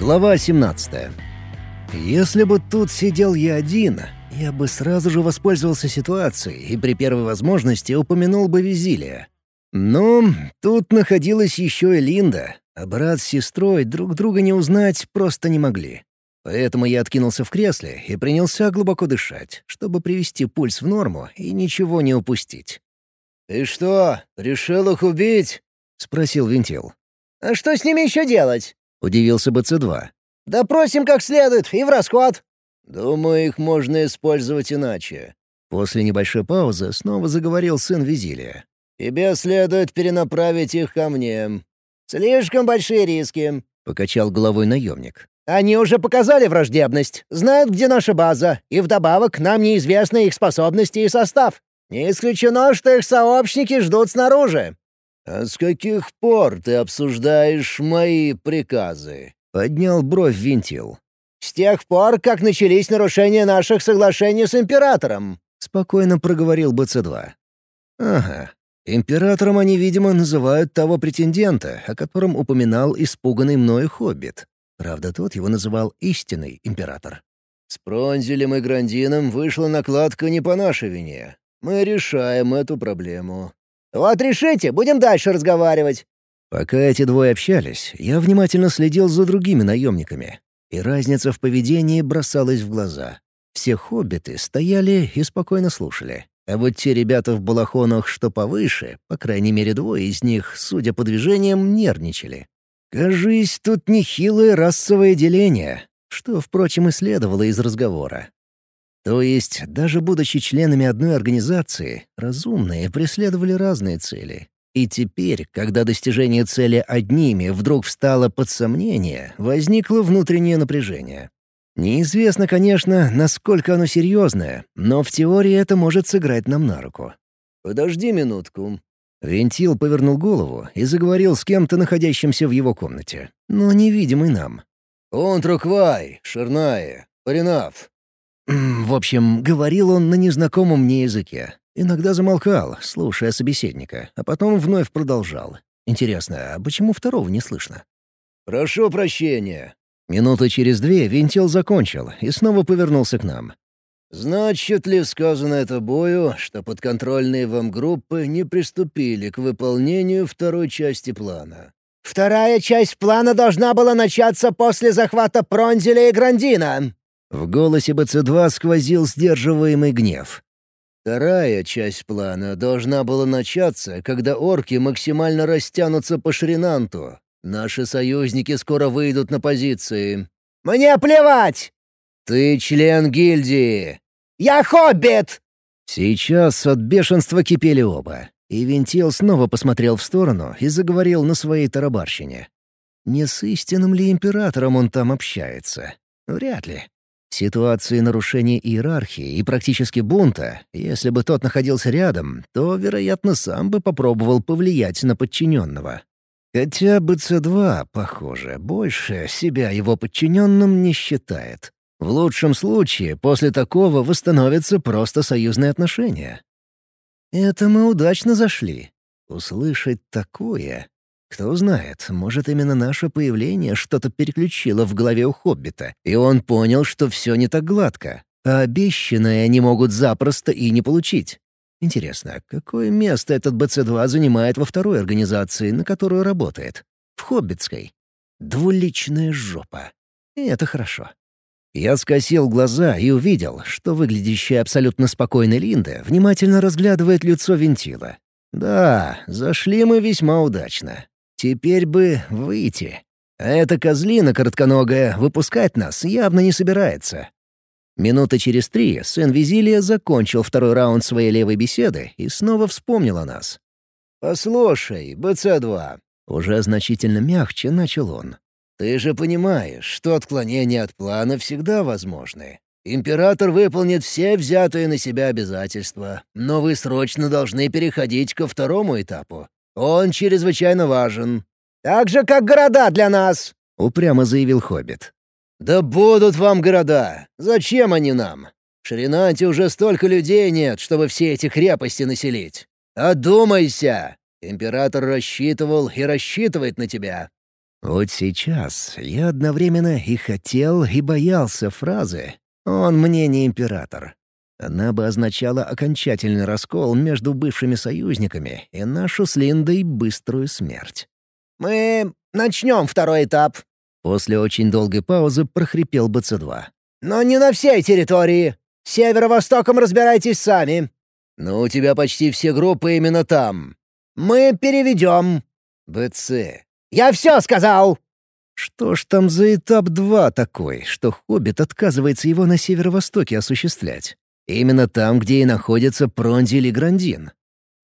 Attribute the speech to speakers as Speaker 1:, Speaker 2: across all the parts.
Speaker 1: Глава 17. Если бы тут сидел я один, я бы сразу же воспользовался ситуацией и при первой возможности упомянул бы Визилия. Но тут находилась еще и Линда, а брат с сестрой друг друга не узнать просто не могли. Поэтому я откинулся в кресле и принялся глубоко дышать, чтобы привести пульс в норму и ничего не упустить. «Ты что, решил их убить?» — спросил Винтил.
Speaker 2: «А что с ними еще делать?»
Speaker 1: — удивился БЦ-2.
Speaker 2: «Допросим как следует и в расход».
Speaker 1: «Думаю, их можно использовать иначе». После небольшой паузы снова заговорил сын Визилия. «Тебе следует перенаправить их ко мне».
Speaker 2: «Слишком большие риски», —
Speaker 1: покачал головой наемник.
Speaker 2: «Они уже показали враждебность, знают, где наша база, и вдобавок нам неизвестны их способности и состав. Не исключено, что их сообщники ждут снаружи».
Speaker 1: «А с каких пор ты обсуждаешь мои приказы?» — поднял бровь винтил.
Speaker 2: «С тех пор, как начались нарушения наших соглашений с Императором», —
Speaker 1: спокойно проговорил БЦ-2. «Ага. Императором они, видимо, называют того претендента, о котором упоминал испуганный мною хоббит. Правда, тот его называл истинный император. С Пронзелем и Грандином вышла накладка не по нашей вине. Мы решаем эту проблему.
Speaker 2: «Вот решите, будем дальше разговаривать».
Speaker 1: Пока эти двое общались, я внимательно следил за другими наемниками. И разница в поведении бросалась в глаза. Все хоббиты стояли и спокойно слушали. А вот те ребята в балахонах, что повыше, по крайней мере двое из них, судя по движениям, нервничали. Кажись, тут нехилое расовое деление, что, впрочем, и следовало из разговора. То есть, даже будучи членами одной организации, разумные преследовали разные цели. И теперь, когда достижение цели одними вдруг встало под сомнение, возникло внутреннее напряжение. Неизвестно, конечно, насколько оно серьезное, но в теории это может сыграть нам на руку. «Подожди минутку». Вентил повернул голову и заговорил с кем-то, находящимся в его комнате, но невидимый нам. «Контраквай, Шерная, Паринав, в общем, говорил он на незнакомом мне языке. Иногда замолкал, слушая собеседника, а потом вновь продолжал. Интересно, а почему второго не слышно? «Прошу прощения». Минуты через две Винтел закончил и снова повернулся к нам. «Значит ли сказано это бою, что подконтрольные вам группы не приступили к выполнению второй части плана?»
Speaker 2: «Вторая часть плана должна была начаться после захвата Пронзеля и Грандина»,
Speaker 1: в голосе БЦ-2 сквозил сдерживаемый гнев. Вторая часть плана должна была начаться, когда орки максимально растянутся по Шринанту. Наши союзники скоро выйдут на позиции.
Speaker 2: «Мне плевать!»
Speaker 1: «Ты член гильдии!»
Speaker 2: «Я хоббит!»
Speaker 1: Сейчас от бешенства кипели оба. И Вентил снова посмотрел в сторону и заговорил на своей тарабарщине. Не с истинным ли императором он там общается? Вряд ли. Ситуации нарушения иерархии и практически бунта, если бы тот находился рядом, то, вероятно, сам бы попробовал повлиять на подчиненного. Хотя БЦ-2, похоже, больше себя его подчиненным не считает. В лучшем случае после такого восстановятся просто союзные отношения. Это мы удачно зашли. Услышать такое кто знает, может, именно наше появление что-то переключило в голове у Хоббита, и он понял, что все не так гладко, а обещанное они могут запросто и не получить. Интересно, какое место этот БЦ-2 занимает во второй организации, на которую работает? В Хоббитской. Двуличная жопа. И это хорошо. Я скосил глаза и увидел, что выглядящая абсолютно спокойная Линда внимательно разглядывает лицо вентила. Да, зашли мы весьма удачно. Теперь бы выйти. А эта козлина коротконогая выпускать нас явно не собирается. Минуты через три сын Визилия закончил второй раунд своей левой беседы и снова вспомнил о нас. «Послушай, БЦ-2», — уже значительно мягче начал он. «Ты же понимаешь, что отклонения от плана всегда возможны. Император выполнит все взятые на себя обязательства, но вы срочно должны переходить ко второму этапу он чрезвычайно важен».
Speaker 2: «Так же, как города для нас», —
Speaker 1: упрямо заявил Хоббит. «Да будут вам города. Зачем они нам? В Шринанте уже столько людей нет, чтобы все эти крепости населить. Одумайся! Император рассчитывал и рассчитывает на тебя». Вот сейчас я одновременно и хотел, и боялся фразы «Он мне не император». Она бы означала окончательный раскол между бывшими союзниками и нашу с Линдой быструю смерть.
Speaker 2: «Мы начнем второй этап», —
Speaker 1: после очень долгой паузы прохрипел БЦ-2.
Speaker 2: «Но не на всей территории. Северо-востоком разбирайтесь сами».
Speaker 1: «Но у тебя почти все группы именно там».
Speaker 2: «Мы переведем».
Speaker 1: «БЦ».
Speaker 2: «Я все сказал!»
Speaker 1: Что ж там за этап два такой, что Хоббит отказывается его на северо-востоке осуществлять? Именно там, где и находится Пронзиль и Грандин.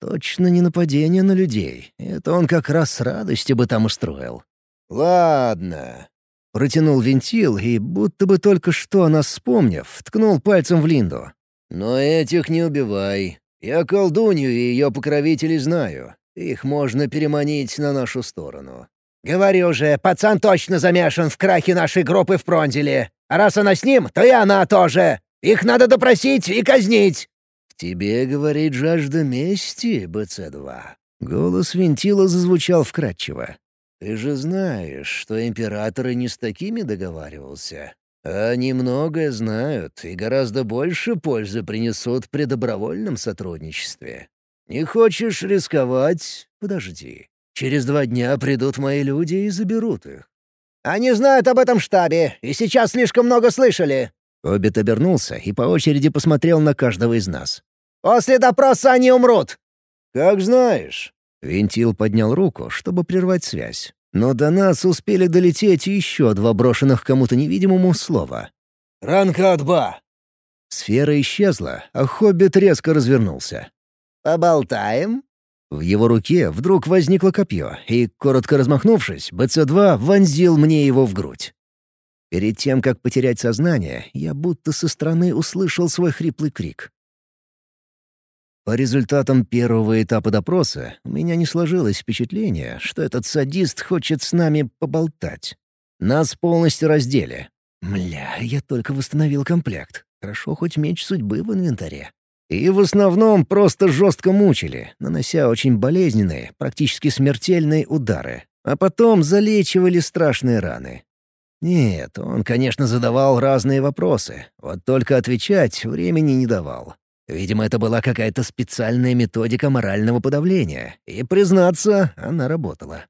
Speaker 1: Точно не нападение на людей. Это он как раз с радостью бы там устроил. «Ладно». Протянул вентил и, будто бы только что о нас вспомнив, ткнул пальцем в Линду. «Но этих не убивай. Я колдунью и ее покровителей знаю. Их можно переманить на нашу сторону».
Speaker 2: «Говорю же, пацан точно замешан в крахе нашей группы в Пронзеле. А раз она с ним, то и она тоже. Их надо допросить и казнить!»
Speaker 1: «К тебе, — говорит, — жажда мести, БЦ-2». Голос вентила зазвучал вкратчиво. «Ты же знаешь, что император и не с такими договаривался. Они многое знают и гораздо больше пользы принесут при добровольном сотрудничестве. Не хочешь рисковать? Подожди. Через два дня придут мои люди и заберут их».
Speaker 2: «Они знают об этом штабе, и сейчас слишком много слышали.
Speaker 1: Обет обернулся и по очереди посмотрел на каждого из нас.
Speaker 2: «После допроса они умрут!»
Speaker 1: «Как знаешь». Вентил поднял руку, чтобы прервать связь. Но до нас успели долететь еще два брошенных кому-то невидимому слова.
Speaker 2: «Ранкадба!»
Speaker 1: Сфера исчезла, а хоббит резко развернулся.
Speaker 2: «Поболтаем?»
Speaker 1: В его руке вдруг возникло копье, и, коротко размахнувшись, БЦ-2 вонзил мне его в грудь. Перед тем, как потерять сознание, я будто со стороны услышал свой хриплый крик. По результатам первого этапа допроса у меня не сложилось впечатление, что этот садист хочет с нами поболтать. Нас полностью раздели. Мля, я только восстановил комплект. Хорошо, хоть меч судьбы в инвентаре. И в основном просто жестко мучили, нанося очень болезненные, практически смертельные удары. А потом залечивали страшные раны. Нет, он, конечно, задавал разные вопросы, вот только отвечать времени не давал. Видимо, это была какая-то специальная методика морального подавления, и, признаться, она работала.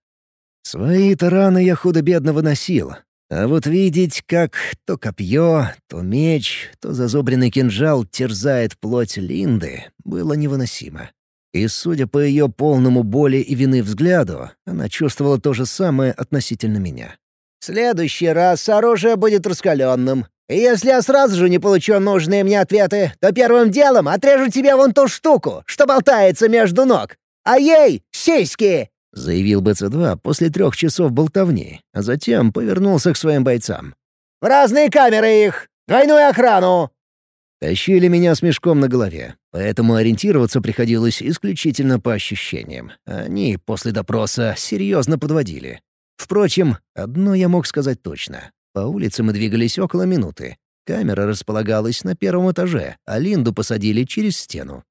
Speaker 1: Свои-то раны я худо-бедно выносил, а вот видеть, как то копье, то меч, то зазубренный кинжал терзает плоть Линды, было невыносимо. И, судя по ее полному боли и вины взгляду, она чувствовала то же самое относительно меня
Speaker 2: следующий раз оружие будет раскаленным. И если я сразу же не получу нужные мне ответы, то первым делом отрежу тебе вон ту штуку, что болтается между ног. А ей — сиськи!»
Speaker 1: — заявил БЦ-2 после трех часов болтовни, а затем повернулся к своим бойцам.
Speaker 2: «В разные камеры их! Двойную охрану!»
Speaker 1: Тащили меня с мешком на голове, поэтому ориентироваться приходилось исключительно по ощущениям. Они после допроса серьезно подводили. Впрочем, одно я мог сказать точно. По улице мы двигались около минуты. Камера располагалась на первом этаже, а Линду посадили через стену.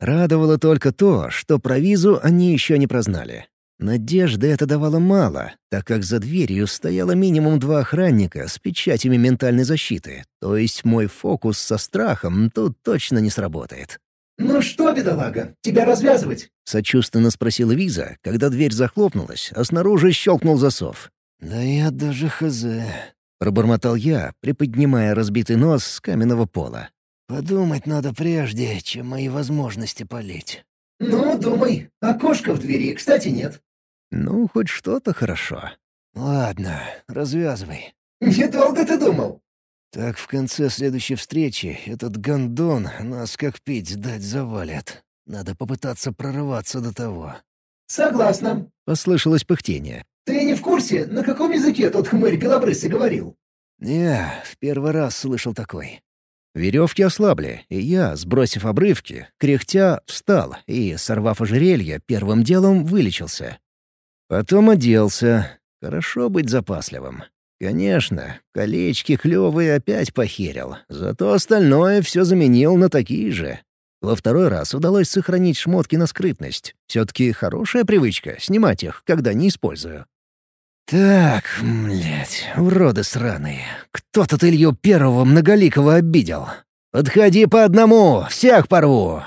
Speaker 1: Радовало только то, что про визу они еще не прознали. Надежды это давало мало, так как за дверью стояло минимум два охранника с печатями ментальной защиты, то есть мой фокус со страхом тут точно не сработает.
Speaker 2: «Ну что, бедолага, тебя развязывать?»
Speaker 1: — сочувственно спросила Виза, когда дверь захлопнулась, а снаружи щелкнул засов. «Да я даже хз...» — пробормотал я, приподнимая разбитый нос с каменного пола. «Подумать надо прежде, чем мои возможности полить».
Speaker 2: «Ну, думай. Окошка в двери, кстати, нет».
Speaker 1: «Ну, хоть что-то хорошо. Ладно, развязывай».
Speaker 2: «Недолго ты думал?»
Speaker 1: Так в конце следующей встречи этот гондон нас как пить дать завалит. Надо попытаться прорываться до того».
Speaker 2: «Согласна», —
Speaker 1: послышалось пыхтение.
Speaker 2: «Ты не в курсе, на каком языке тот хмырь белобрысый говорил?»
Speaker 1: «Не, в первый раз слышал такой». Веревки ослабли, и я, сбросив обрывки, кряхтя, встал и, сорвав ожерелье, первым делом вылечился. Потом оделся. Хорошо быть запасливым. Конечно, колечки клёвые опять похерил, зато остальное все заменил на такие же. Во второй раз удалось сохранить шмотки на скрытность. все таки хорошая привычка — снимать их, когда не использую. «Так, блядь, уроды сраные. Кто тут Илью Первого Многоликого обидел? Подходи по одному, всех порву.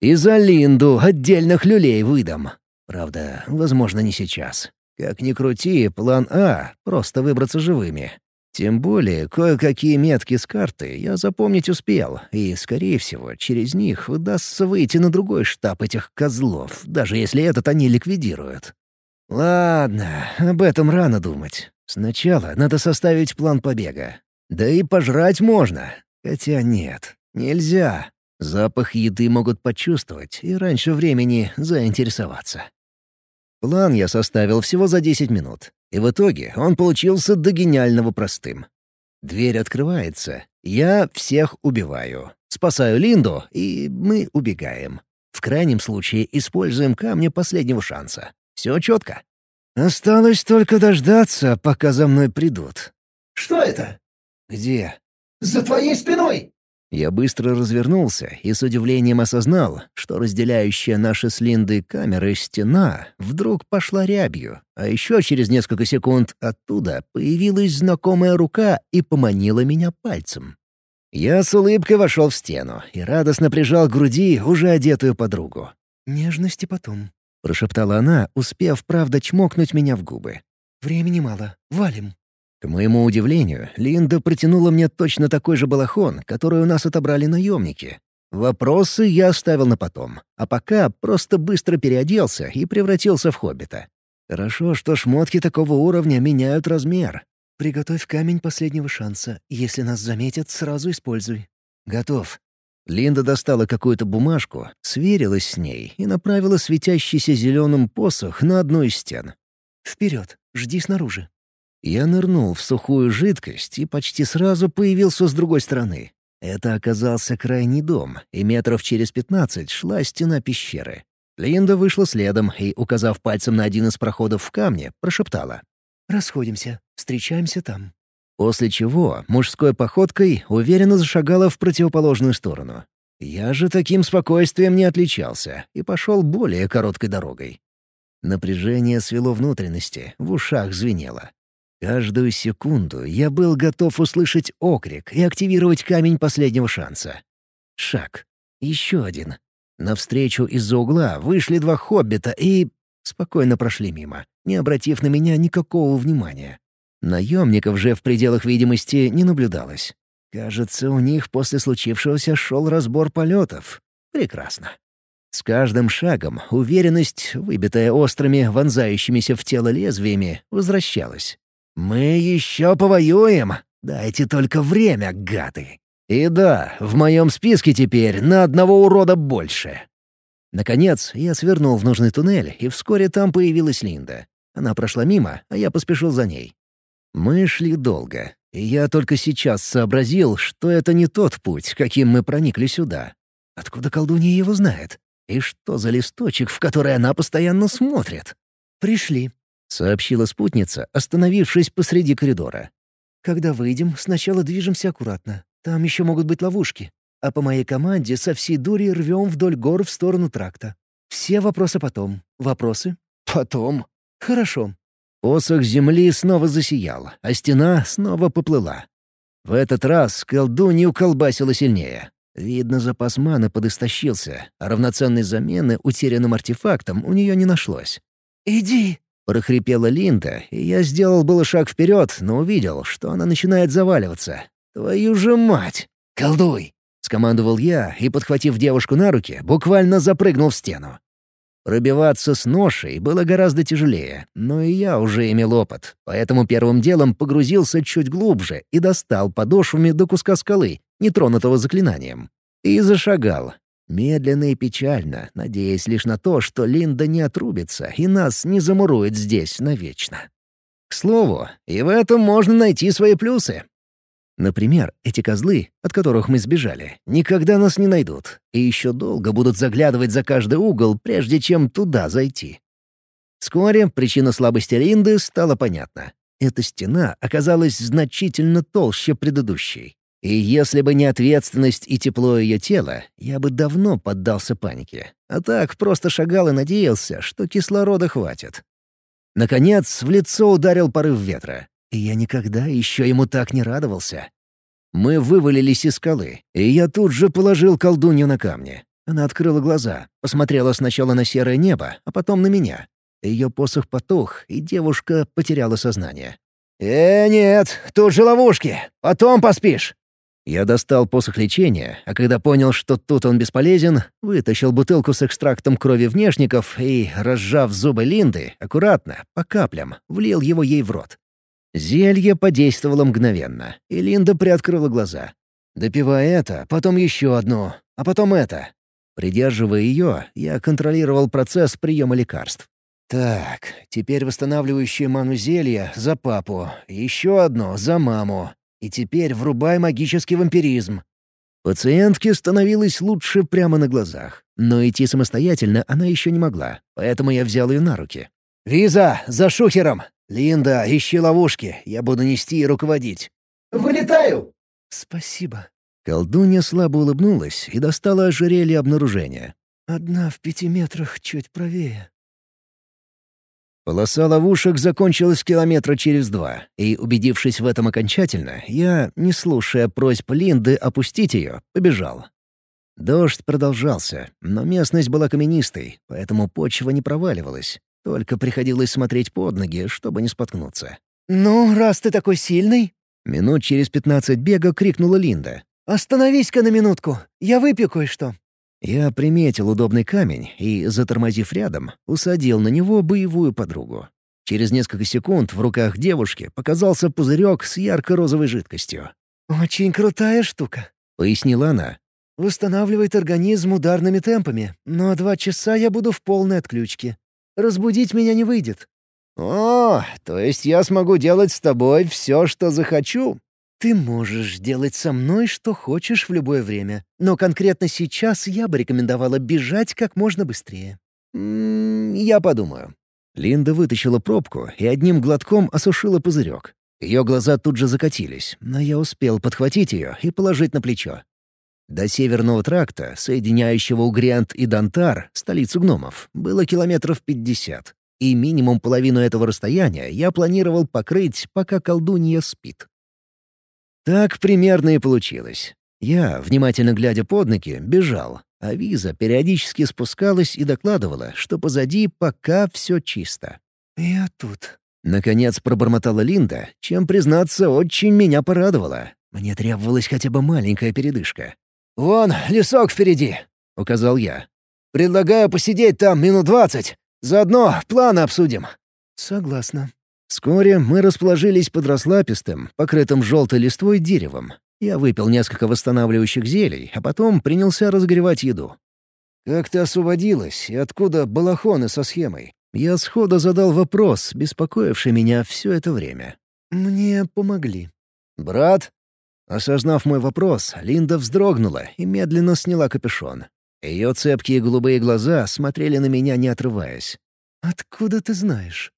Speaker 1: И за Линду отдельных люлей выдам. Правда, возможно, не сейчас. Как ни крути, план А — просто выбраться живыми. Тем более, кое-какие метки с карты я запомнить успел, и, скорее всего, через них удастся выйти на другой штаб этих козлов, даже если этот они ликвидируют. Ладно, об этом рано думать. Сначала надо составить план побега. Да и пожрать можно. Хотя нет, нельзя. Запах еды могут почувствовать и раньше времени заинтересоваться. План я составил всего за 10 минут, и в итоге он получился до гениального простым. Дверь открывается, я всех убиваю, спасаю Линду, и мы убегаем. В крайнем случае используем камни последнего шанса. Все четко. Осталось только дождаться, пока за мной придут.
Speaker 2: «Что это?»
Speaker 1: «Где?»
Speaker 2: «За твоей спиной!»
Speaker 1: Я быстро развернулся и с удивлением осознал, что разделяющая наши с Линдой камеры стена вдруг пошла рябью, а еще через несколько секунд оттуда появилась знакомая рука и поманила меня пальцем. Я с улыбкой вошел в стену и радостно прижал к груди уже одетую подругу. «Нежности потом», — прошептала она, успев, правда, чмокнуть меня в губы. «Времени мало. Валим». К моему удивлению, Линда протянула мне точно такой же балахон, который у нас отобрали наемники. Вопросы я оставил на потом, а пока просто быстро переоделся и превратился в хоббита. Хорошо, что шмотки такого уровня меняют размер. «Приготовь камень последнего шанса. Если нас заметят, сразу используй». «Готов». Линда достала какую-то бумажку, сверилась с ней и направила светящийся зеленым посох на одну из стен. «Вперед, жди снаружи». Я нырнул в сухую жидкость и почти сразу появился с другой стороны. Это оказался крайний дом, и метров через пятнадцать шла стена пещеры. Линда вышла следом и, указав пальцем на один из проходов в камне, прошептала. «Расходимся. Встречаемся там». После чего мужской походкой уверенно зашагала в противоположную сторону. Я же таким спокойствием не отличался и пошел более короткой дорогой. Напряжение свело внутренности, в ушах звенело. Каждую секунду я был готов услышать окрик и активировать камень последнего шанса. Шаг. Еще один. Навстречу из-за угла вышли два хоббита и... спокойно прошли мимо, не обратив на меня никакого внимания. Наемников же в пределах видимости не наблюдалось. Кажется, у них после случившегося шел разбор полетов. Прекрасно. С каждым шагом уверенность, выбитая острыми, вонзающимися в тело лезвиями, возвращалась. «Мы еще повоюем. Дайте только время, гады. И да, в моем списке теперь на одного урода больше». Наконец, я свернул в нужный туннель, и вскоре там появилась Линда. Она прошла мимо, а я поспешил за ней. Мы шли долго, и я только сейчас сообразил, что это не тот путь, каким мы проникли сюда. Откуда колдунья его знает? И что за листочек, в который она постоянно смотрит? «Пришли», — сообщила спутница, остановившись посреди коридора. «Когда выйдем, сначала движемся аккуратно. Там еще могут быть ловушки. А по моей команде со всей дури рвем вдоль гор в сторону тракта. Все вопросы потом. Вопросы? Потом. Хорошо». Посох земли снова засиял, а стена снова поплыла. В этот раз колдунью колбасило сильнее. Видно, запас маны подыстощился, а равноценной замены утерянным артефактом у нее не нашлось. «Иди!» — прохрипела Линда, и я сделал было шаг вперед, но увидел, что она начинает заваливаться. «Твою же мать! Колдуй!» — скомандовал я и, подхватив девушку на руки, буквально запрыгнул в стену. Пробиваться с ношей было гораздо тяжелее, но и я уже имел опыт, поэтому первым делом погрузился чуть глубже и достал подошвами до куска скалы, нетронутого заклинанием. И зашагал, Медленно и печально, надеясь лишь на то, что Линда не отрубится и нас не замурует здесь навечно. К слову, и в этом можно найти свои плюсы. Например, эти козлы, от которых мы сбежали, никогда нас не найдут и еще долго будут заглядывать за каждый угол, прежде чем туда зайти. Вскоре причина слабости Линды стала понятна. Эта стена оказалась значительно толще предыдущей. И если бы не ответственность и тепло ее тела, я бы давно поддался панике. А так просто шагал и надеялся, что кислорода хватит. Наконец, в лицо ударил порыв ветра. И я никогда еще ему так не радовался. Мы вывалились из скалы, и я тут же положил колдунью на камни. Она открыла глаза, посмотрела сначала на серое небо, а потом на меня. Ее посох потух, и девушка потеряла сознание.
Speaker 2: «Э, нет, тут же ловушки. Потом поспишь».
Speaker 1: Я достал посох лечения, а когда понял, что тут он бесполезен, вытащил бутылку с экстрактом крови внешников и, разжав зубы Линды, аккуратно, по каплям, влил его ей в рот. Зелье подействовало мгновенно, и Линда приоткрыла глаза. Допивая это, потом еще одно, а потом это. Придерживая ее, я контролировал процесс приема лекарств. Так, теперь восстанавливающее ману зелье за папу, еще одно за маму. И теперь врубай магический вампиризм. Пациентке становилось лучше прямо на глазах, но идти самостоятельно она еще не могла, поэтому я взял ее на руки.
Speaker 2: «Виза, за шухером! Линда, ищи ловушки, я буду нести и руководить». «Вылетаю!»
Speaker 1: «Спасибо». Колдунья слабо улыбнулась и достала ожерелье обнаружения. «Одна в пяти метрах чуть правее». Полоса ловушек закончилась километра через два, и, убедившись в этом окончательно, я, не слушая просьб Линды опустить ее, побежал. Дождь продолжался, но местность была каменистой, поэтому почва не проваливалась. Только приходилось смотреть под ноги, чтобы не споткнуться.
Speaker 2: «Ну, раз ты такой сильный...»
Speaker 1: Минут через пятнадцать бега крикнула Линда.
Speaker 2: «Остановись-ка на минутку, я выпью кое-что».
Speaker 1: Я приметил удобный камень и, затормозив рядом, усадил на него боевую подругу. Через несколько секунд в руках девушки показался пузырек с ярко-розовой жидкостью.
Speaker 2: «Очень крутая штука», —
Speaker 1: пояснила она.
Speaker 2: «Восстанавливает организм ударными темпами, но два часа я буду в полной отключке. Разбудить меня не выйдет».
Speaker 1: «О, то есть я смогу делать с тобой все, что захочу?»
Speaker 2: Ты можешь делать со мной, что хочешь в любое время, но конкретно сейчас я бы рекомендовала бежать как можно быстрее».
Speaker 1: «М «Я подумаю». Линда вытащила пробку и одним глотком осушила пузырек. Ее глаза тут же закатились, но я успел подхватить ее и положить на плечо. До северного тракта, соединяющего Угриант и Дантар, столицу гномов, было километров пятьдесят. И минимум половину этого расстояния я планировал покрыть, пока колдунья спит. Так примерно и получилось. Я, внимательно глядя под ноги, бежал, а Виза периодически спускалась и докладывала, что позади пока все чисто.
Speaker 2: «Я тут», —
Speaker 1: наконец пробормотала Линда, чем, признаться, очень меня порадовало. Мне требовалась хотя бы маленькая передышка.
Speaker 2: «Вон, лесок впереди», — указал я. «Предлагаю посидеть там минут двадцать. Заодно планы обсудим».
Speaker 1: «Согласна», Вскоре мы расположились под раслапистым, покрытым желтой листвой деревом. Я выпил несколько восстанавливающих зелий, а потом принялся разогревать еду. «Как ты освободилась, и откуда балахоны со схемой?» Я сходу задал вопрос, беспокоивший меня все это время.
Speaker 2: «Мне помогли».
Speaker 1: «Брат?» Осознав мой вопрос, Линда вздрогнула и медленно сняла капюшон. Ее цепкие голубые глаза смотрели на меня, не отрываясь.
Speaker 2: «Откуда ты знаешь?»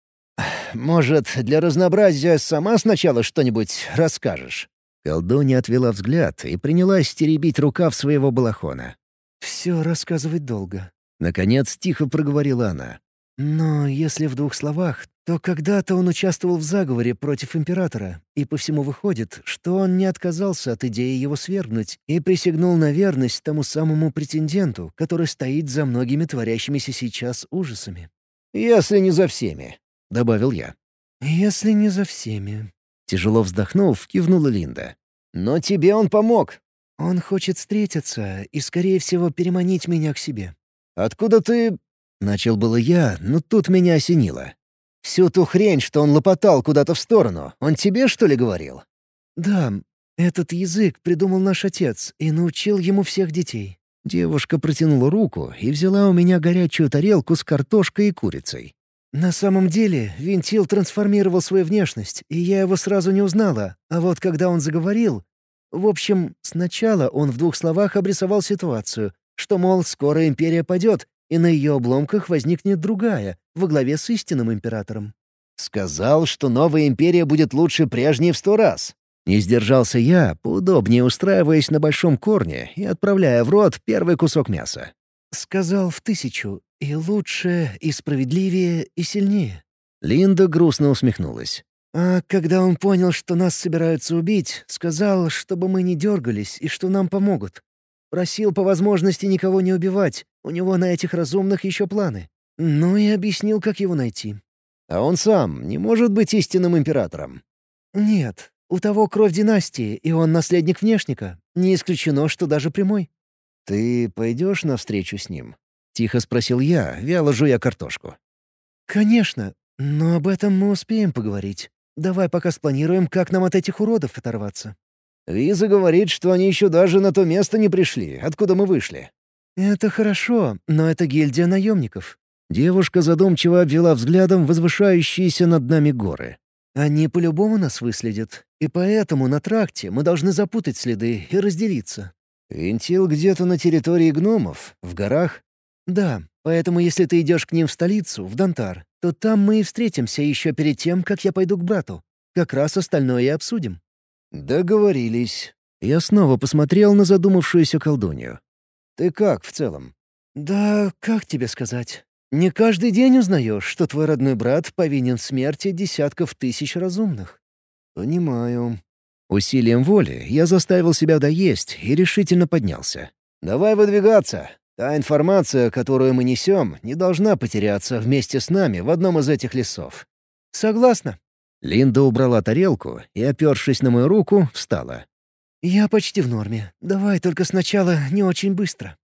Speaker 1: Может, для разнообразия сама сначала что-нибудь расскажешь?» Колдунья отвела взгляд и принялась теребить рукав своего балахона.
Speaker 2: «Все рассказывать долго», —
Speaker 1: наконец тихо проговорила она.
Speaker 2: «Но если в двух словах, то когда-то он участвовал в заговоре против императора, и по всему выходит, что он не отказался от идеи его свергнуть и присягнул на верность тому самому претенденту, который стоит за многими творящимися сейчас ужасами».
Speaker 1: «Если не за всеми», — добавил я.
Speaker 2: «Если не за всеми».
Speaker 1: Тяжело вздохнув, кивнула Линда. «Но тебе он помог».
Speaker 2: «Он хочет встретиться и, скорее всего, переманить меня к себе».
Speaker 1: «Откуда ты...» — начал было я, но тут меня осенило. «Всю ту хрень, что он лопотал куда-то в сторону, он тебе, что ли, говорил?»
Speaker 2: «Да, этот язык придумал наш отец и научил ему всех детей».
Speaker 1: Девушка протянула руку и взяла у меня горячую тарелку с картошкой и курицей.
Speaker 2: На самом деле, Винтил трансформировал свою внешность, и я его сразу не узнала. А вот когда он заговорил... В общем, сначала он в двух словах обрисовал ситуацию, что, мол, скоро империя падет, и на ее обломках возникнет другая, во главе с истинным императором.
Speaker 1: «Сказал, что новая империя будет лучше прежней в сто раз». Не сдержался я, поудобнее устраиваясь на большом корне и отправляя в рот первый кусок мяса.
Speaker 2: Сказал в тысячу, и лучше, и справедливее, и сильнее.
Speaker 1: Линда грустно усмехнулась.
Speaker 3: А когда он понял, что нас собираются убить, сказал, чтобы мы не дергались и что нам помогут. Просил по возможности никого не убивать, у него на этих разумных еще планы. Ну и объяснил, как его найти.
Speaker 1: А он сам не может быть истинным императором.
Speaker 3: Нет, у того кровь династии, и он наследник внешника. Не исключено, что даже прямой.
Speaker 1: «Ты пойдешь навстречу с ним?» — тихо спросил я, вяло жуя картошку.
Speaker 3: «Конечно, но об этом мы успеем поговорить. Давай пока спланируем, как нам от этих уродов оторваться».
Speaker 1: Виза говорит, что они еще даже на то место не пришли, откуда мы вышли.
Speaker 3: «Это хорошо, но это гильдия наемников».
Speaker 1: Девушка задумчиво обвела взглядом возвышающиеся над нами горы.
Speaker 3: «Они по-любому нас выследят, и поэтому на тракте мы должны запутать следы и разделиться».
Speaker 1: «Вентил где-то на территории гномов, в горах?»
Speaker 3: «Да, поэтому если ты идешь к ним в столицу, в Дантар, то там мы и встретимся еще перед тем, как я пойду к брату. Как раз остальное и обсудим».
Speaker 1: «Договорились». Я снова посмотрел на задумавшуюся колдунью. «Ты как в целом?»
Speaker 3: «Да как тебе сказать? Не каждый день узнаешь, что твой родной брат повинен в смерти десятков тысяч разумных».
Speaker 1: «Понимаю». Усилием воли я заставил себя доесть и решительно поднялся. «Давай выдвигаться. Та информация, которую мы несем, не должна потеряться вместе с нами в одном из этих лесов».
Speaker 3: «Согласна»,
Speaker 1: Линда убрала тарелку и, опершись на мою руку, встала.
Speaker 3: «Я почти в норме. Давай только сначала не очень быстро».